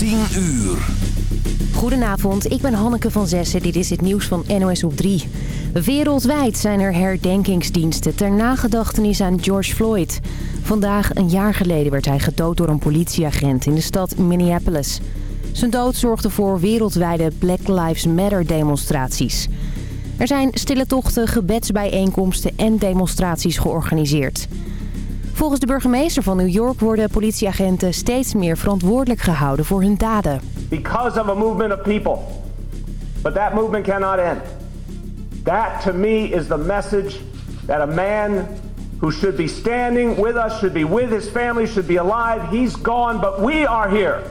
10 uur. Goedenavond, ik ben Hanneke van Zessen. Dit is het nieuws van NOS op 3. Wereldwijd zijn er herdenkingsdiensten ter nagedachtenis aan George Floyd. Vandaag, een jaar geleden, werd hij gedood door een politieagent in de stad Minneapolis. Zijn dood zorgde voor wereldwijde Black Lives Matter demonstraties. Er zijn stille tochten, gebedsbijeenkomsten en demonstraties georganiseerd. Volgens de burgemeester van New York worden politieagenten steeds meer verantwoordelijk gehouden voor hun daden. Because of a movement of people. But that movement cannot end. That to me is the message that a man who should be standing with us, should be with his family, should be alive, he's gone, but we are here.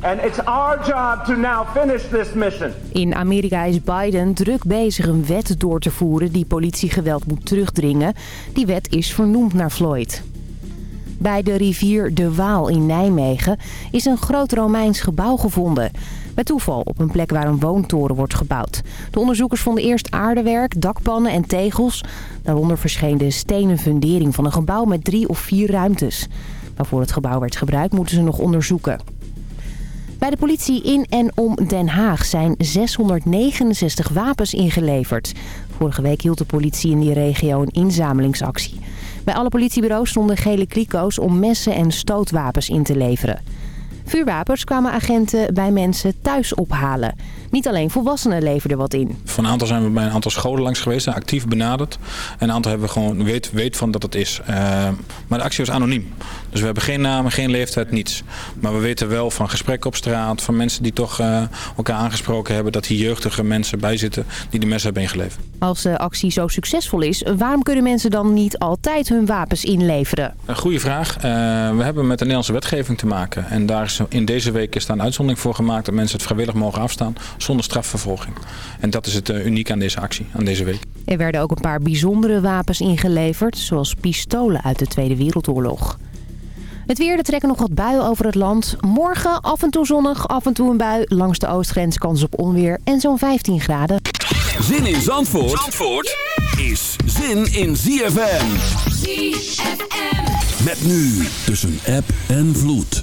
And it's our job to now finish this mission. In Amerika is Biden druk bezig een wet door te voeren die politiegeweld moet terugdringen. Die wet is vernoemd naar Floyd. Bij de rivier De Waal in Nijmegen is een groot Romeins gebouw gevonden. Bij toeval op een plek waar een woontoren wordt gebouwd. De onderzoekers vonden eerst aardewerk, dakpannen en tegels. Daaronder verscheen de stenen fundering van een gebouw met drie of vier ruimtes. Waarvoor het gebouw werd gebruikt moeten ze nog onderzoeken. Bij de politie in en om Den Haag zijn 669 wapens ingeleverd. Vorige week hield de politie in die regio een inzamelingsactie. Bij alle politiebureaus stonden gele kliko's om messen en stootwapens in te leveren. Vuurwapens kwamen agenten bij mensen thuis ophalen. Niet alleen volwassenen leverden wat in. Van een aantal zijn we bij een aantal scholen langs geweest en actief benaderd. En een aantal hebben we gewoon weet, weet van dat het is. Uh, maar de actie was anoniem. Dus we hebben geen namen, geen leeftijd, niets. Maar we weten wel van gesprekken op straat, van mensen die toch uh, elkaar aangesproken hebben... dat hier jeugdige mensen bij zitten die de mes hebben ingeleverd. Als de actie zo succesvol is, waarom kunnen mensen dan niet altijd hun wapens inleveren? Een goede vraag. Uh, we hebben met de Nederlandse wetgeving te maken. En daar is in deze week is daar een uitzondering voor gemaakt... dat mensen het vrijwillig mogen afstaan zonder strafvervolging. En dat is het uh, uniek aan deze actie, aan deze week. Er werden ook een paar bijzondere wapens ingeleverd, zoals pistolen uit de Tweede Wereldoorlog. Het weer, er trekken nog wat buien over het land. Morgen af en toe zonnig, af en toe een bui. Langs de oostgrens kans op onweer en zo'n 15 graden. Zin in Zandvoort, Zandvoort is zin in ZFM. ZFM. Met nu tussen app en vloed.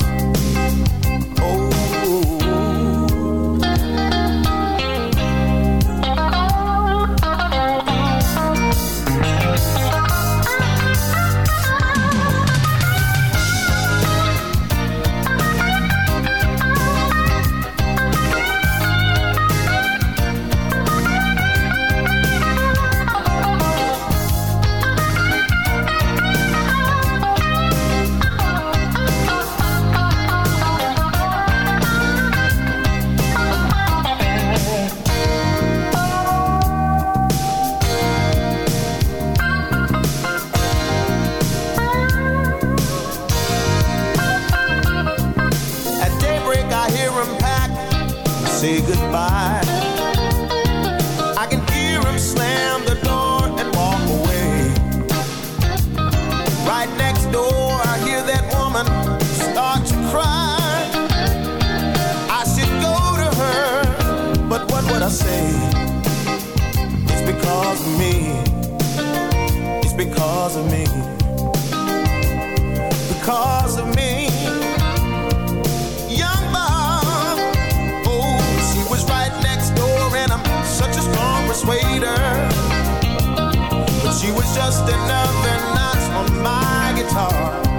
was just another knot on my guitar.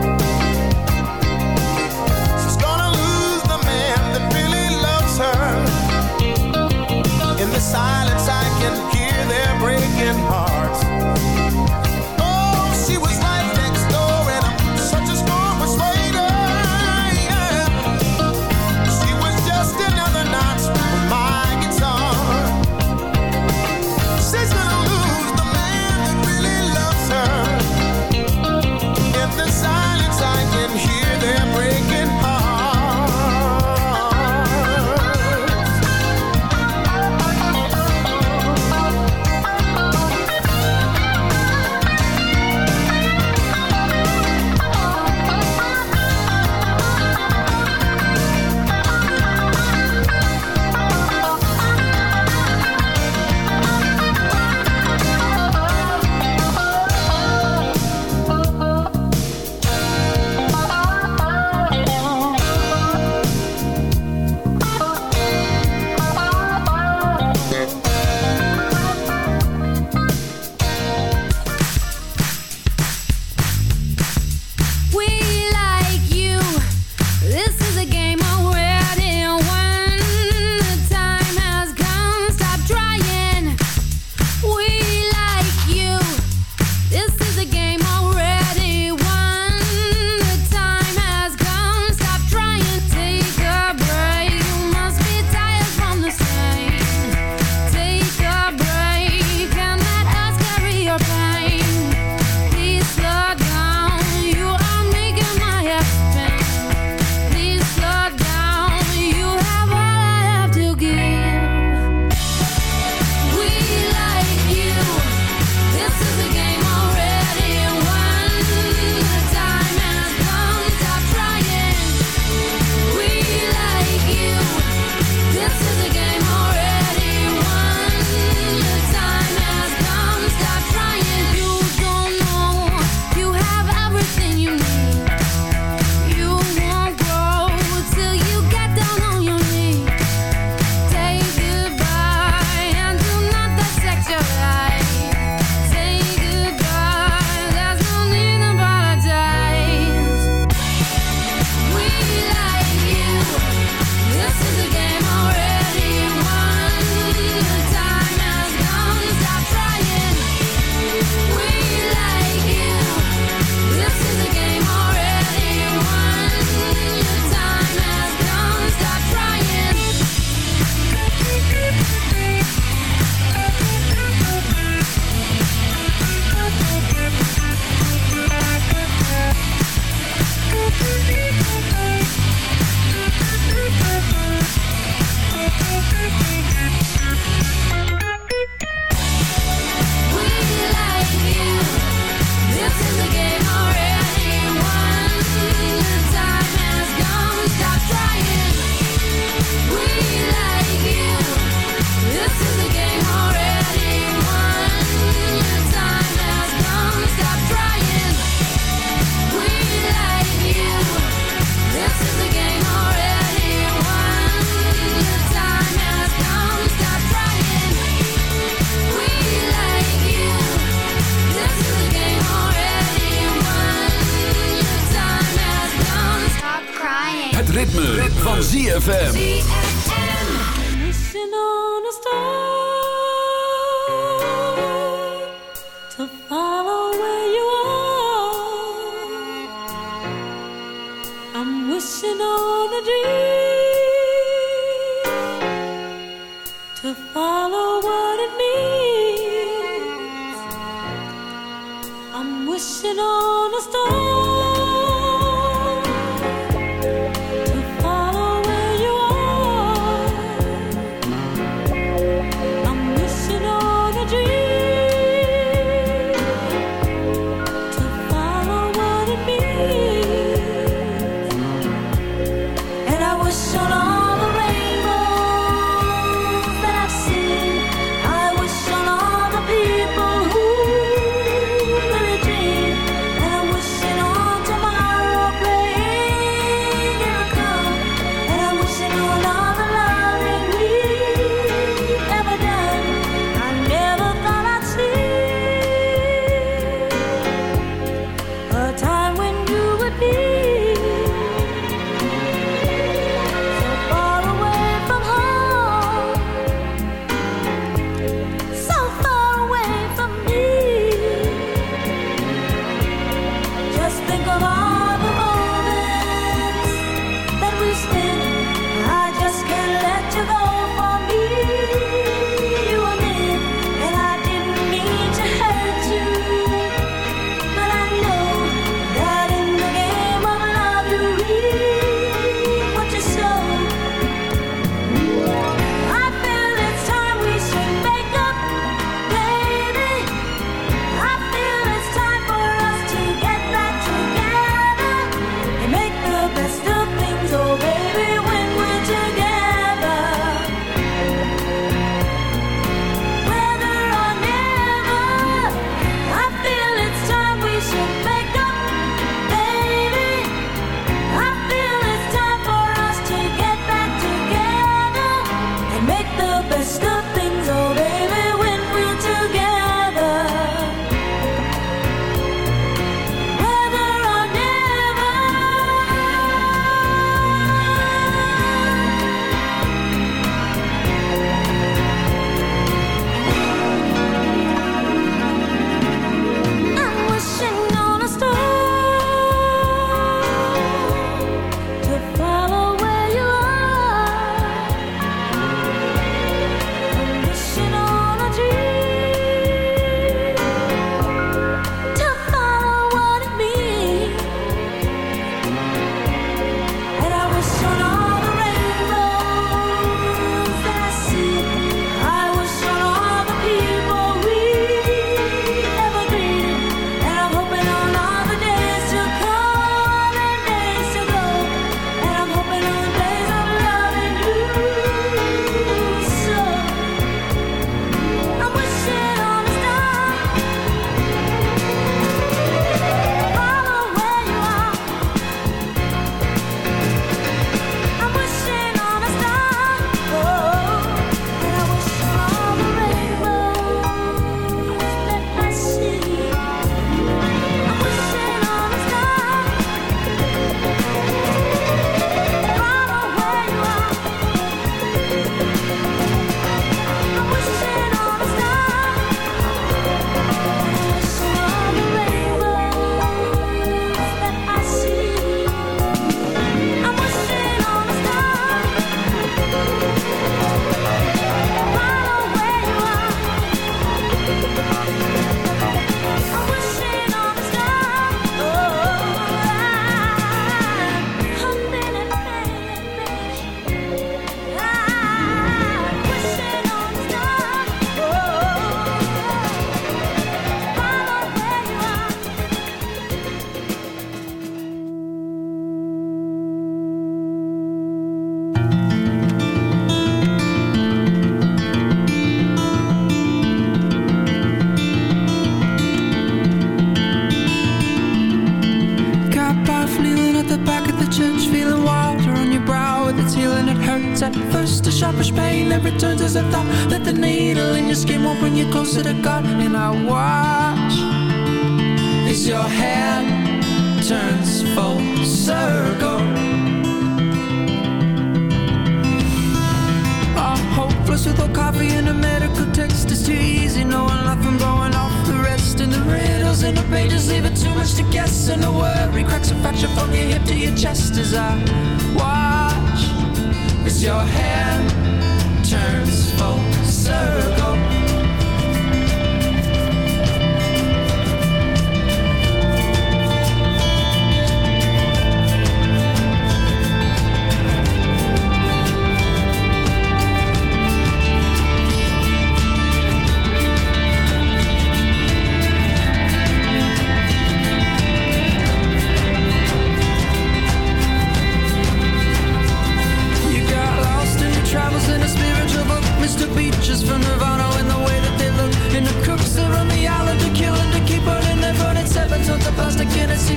to follow where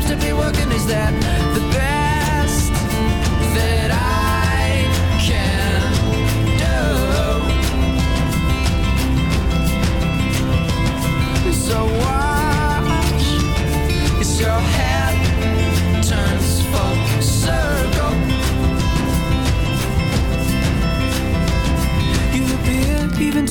to be working is that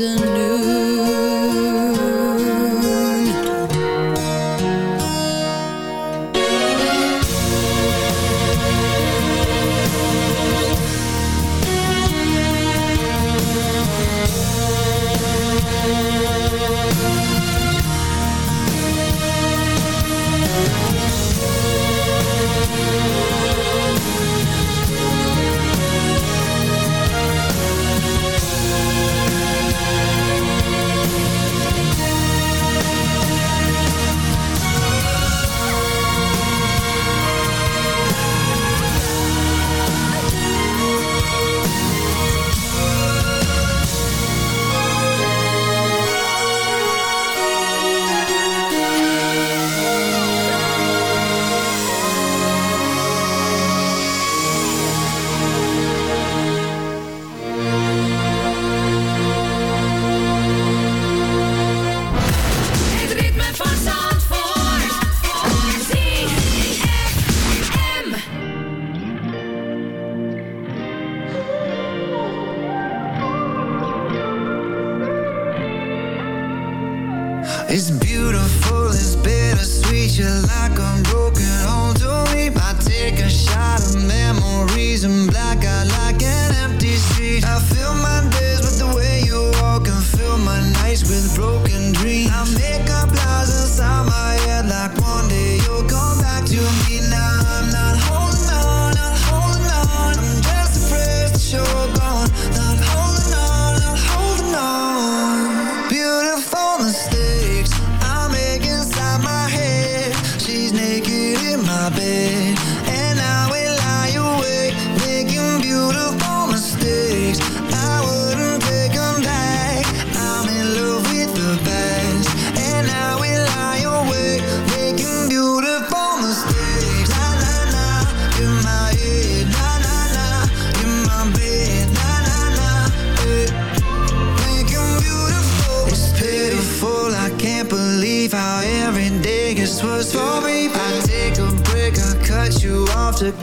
afternoon.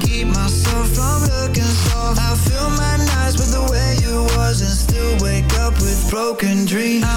Keep myself from looking soft. I fill my nights with the way you was and still wake up with broken dreams.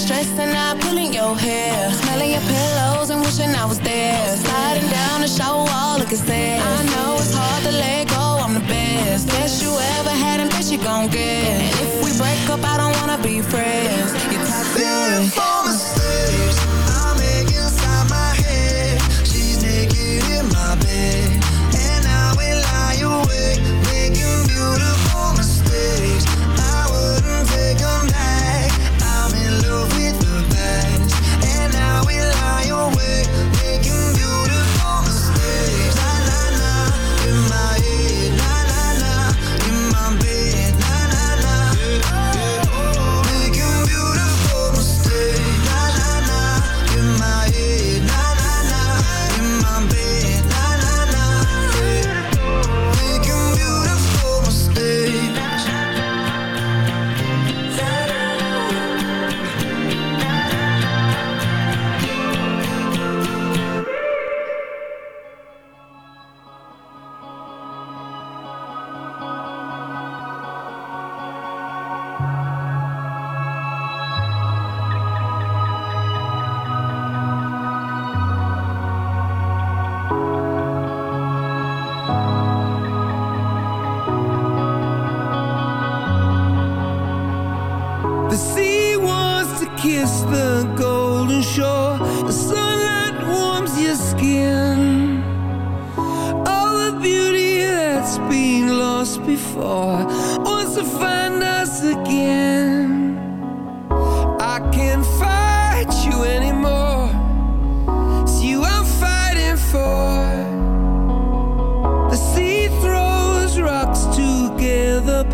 You're stressing out, pulling your hair. Smelling your pillows and wishing I was there. Sliding down the shower wall, looking sad. I know it's hard to let go, I'm the best. Best you ever had and best you gon' get. And if we break up, I don't wanna be friends. You're toxic. Beautiful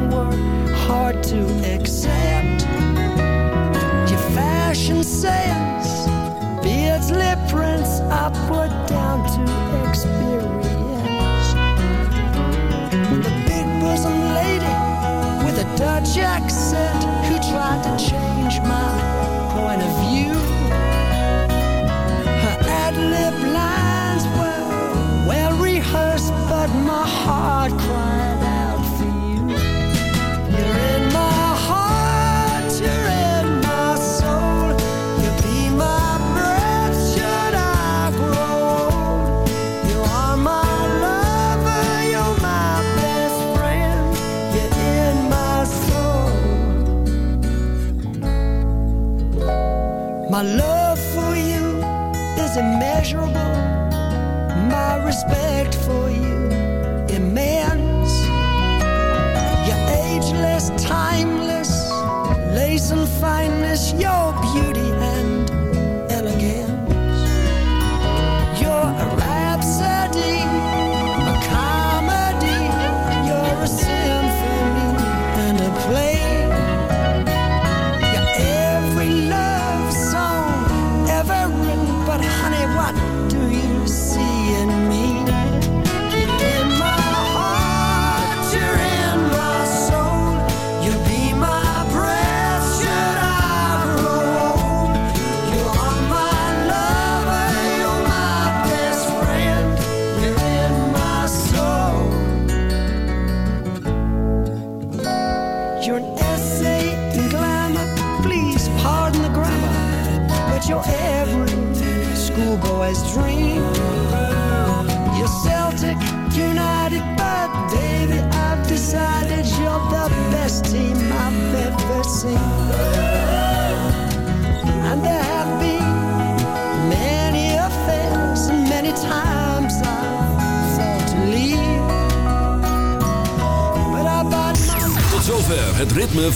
morning were hard to accept. Your fashion sales, beards, lip prints, put.